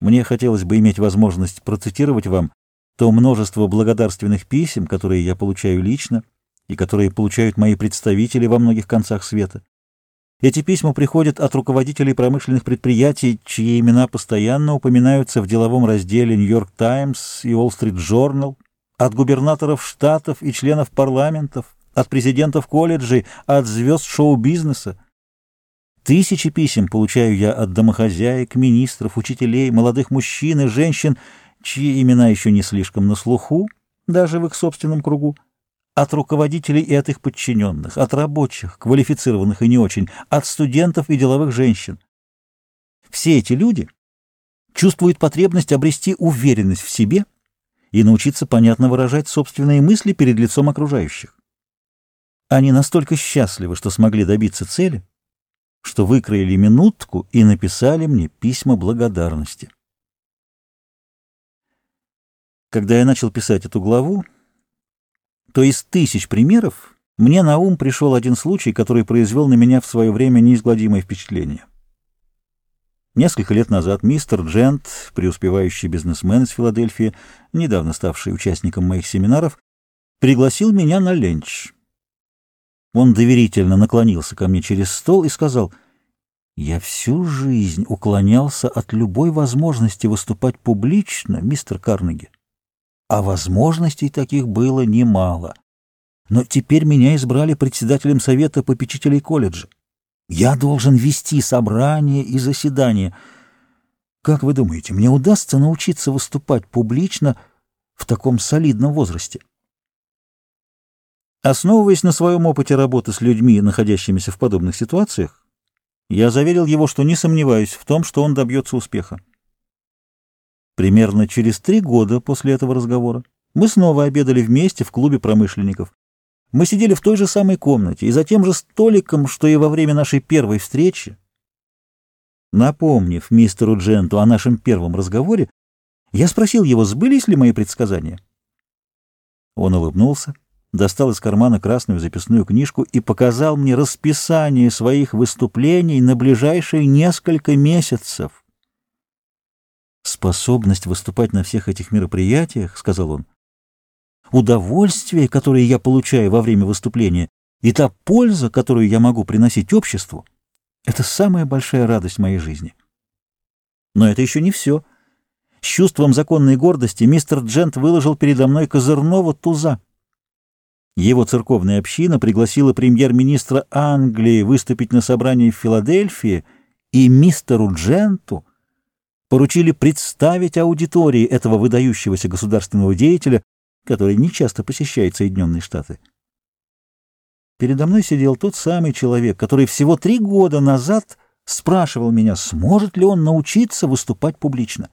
Мне хотелось бы иметь возможность процитировать вам то множество благодарственных писем, которые я получаю лично и которые получают мои представители во многих концах света. Эти письма приходят от руководителей промышленных предприятий, чьи имена постоянно упоминаются в деловом разделе «Нью-Йорк Таймс» и «Уолл-Стрит Джорнал», от губернаторов штатов и членов парламентов, от президентов колледжей, от звезд шоу-бизнеса. Тысячи писем получаю я от домохозяек, министров, учителей, молодых мужчин и женщин, чьи имена еще не слишком на слуху, даже в их собственном кругу от руководителей и от их подчиненных, от рабочих, квалифицированных и не очень, от студентов и деловых женщин. Все эти люди чувствуют потребность обрести уверенность в себе и научиться понятно выражать собственные мысли перед лицом окружающих. Они настолько счастливы, что смогли добиться цели, что выкроили минутку и написали мне письма благодарности. Когда я начал писать эту главу, то из тысяч примеров мне на ум пришел один случай, который произвел на меня в свое время неизгладимое впечатление. Несколько лет назад мистер Джент, преуспевающий бизнесмен из Филадельфии, недавно ставший участником моих семинаров, пригласил меня на ленч. Он доверительно наклонился ко мне через стол и сказал, «Я всю жизнь уклонялся от любой возможности выступать публично, мистер Карнеги а возможностей таких было немало. Но теперь меня избрали председателем совета попечителей колледжа. Я должен вести собрания и заседания. Как вы думаете, мне удастся научиться выступать публично в таком солидном возрасте? Основываясь на своем опыте работы с людьми, находящимися в подобных ситуациях, я заверил его, что не сомневаюсь в том, что он добьется успеха. Примерно через три года после этого разговора мы снова обедали вместе в клубе промышленников. Мы сидели в той же самой комнате и за тем же столиком, что и во время нашей первой встречи. Напомнив мистеру Дженту о нашем первом разговоре, я спросил его, сбылись ли мои предсказания. Он улыбнулся, достал из кармана красную записную книжку и показал мне расписание своих выступлений на ближайшие несколько месяцев. «Способность выступать на всех этих мероприятиях, — сказал он, — удовольствие, которое я получаю во время выступления, и та польза, которую я могу приносить обществу, — это самая большая радость моей жизни. Но это еще не все. С чувством законной гордости мистер Джент выложил передо мной козырного туза. Его церковная община пригласила премьер-министра Англии выступить на собрании в Филадельфии, и мистеру Дженту поручили представить аудитории этого выдающегося государственного деятеля, который нечасто посещает Соединенные Штаты. Передо мной сидел тот самый человек, который всего три года назад спрашивал меня, сможет ли он научиться выступать публично.